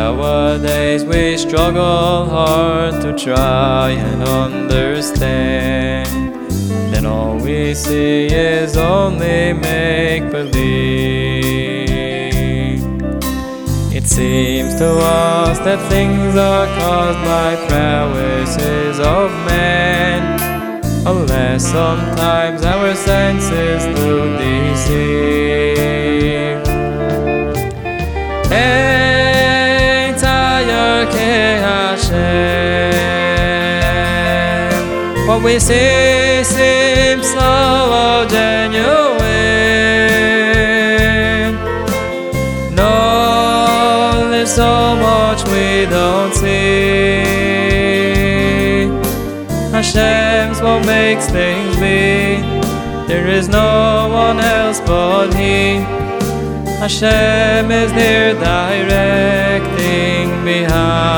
Nowadays we struggle hard to try and understand. Then all we see is only make believe. It seems to us that things are caused by prowesses of man. Unless sometimes our senses do deceive. What we see seems so genuine. No, there's so much we don't see. Hashem's what makes things be. There is no one else but He. Hashem is near directing behind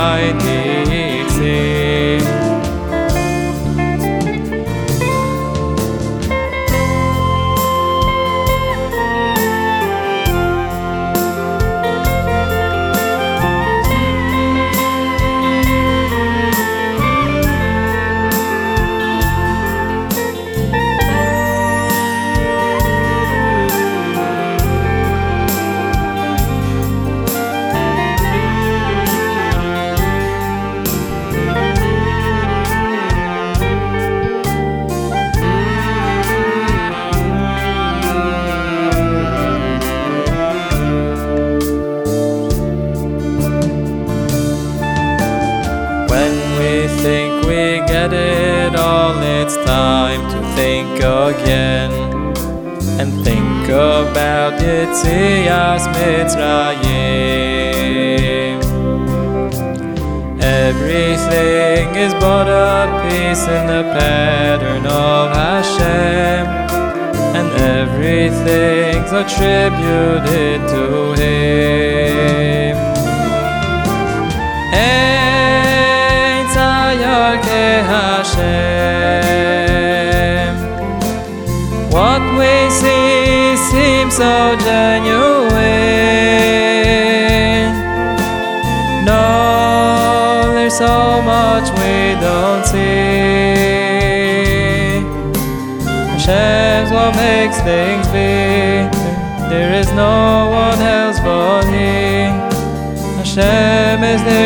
think we get it all, it's time to think again and think about Yitzias Mitzrayim. Everything is but a piece in the pattern of Hashem, and everything's attributed to Him. See seems so genuine. No, there's so much we don't see. Hashem's what makes things be. There is no one else but He. Hashem is there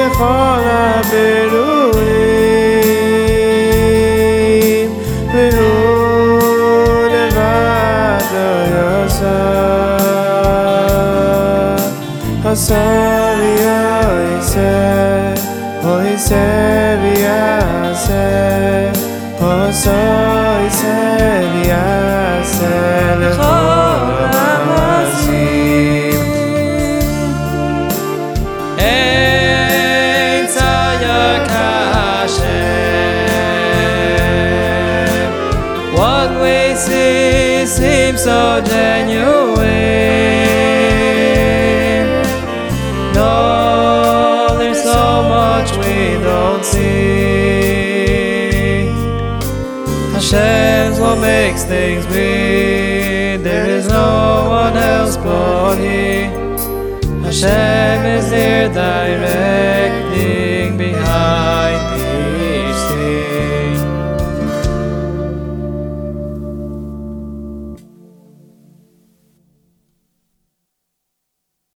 בכל הבירועים והוא לבד לא יעשה. עשה לי אוי זה אוי זה ויעשה עשה לי לכל we see seems so genuine. No, there's so much we don't see. Hashem's what makes things be. There is no one else but He. Hashem is there direct.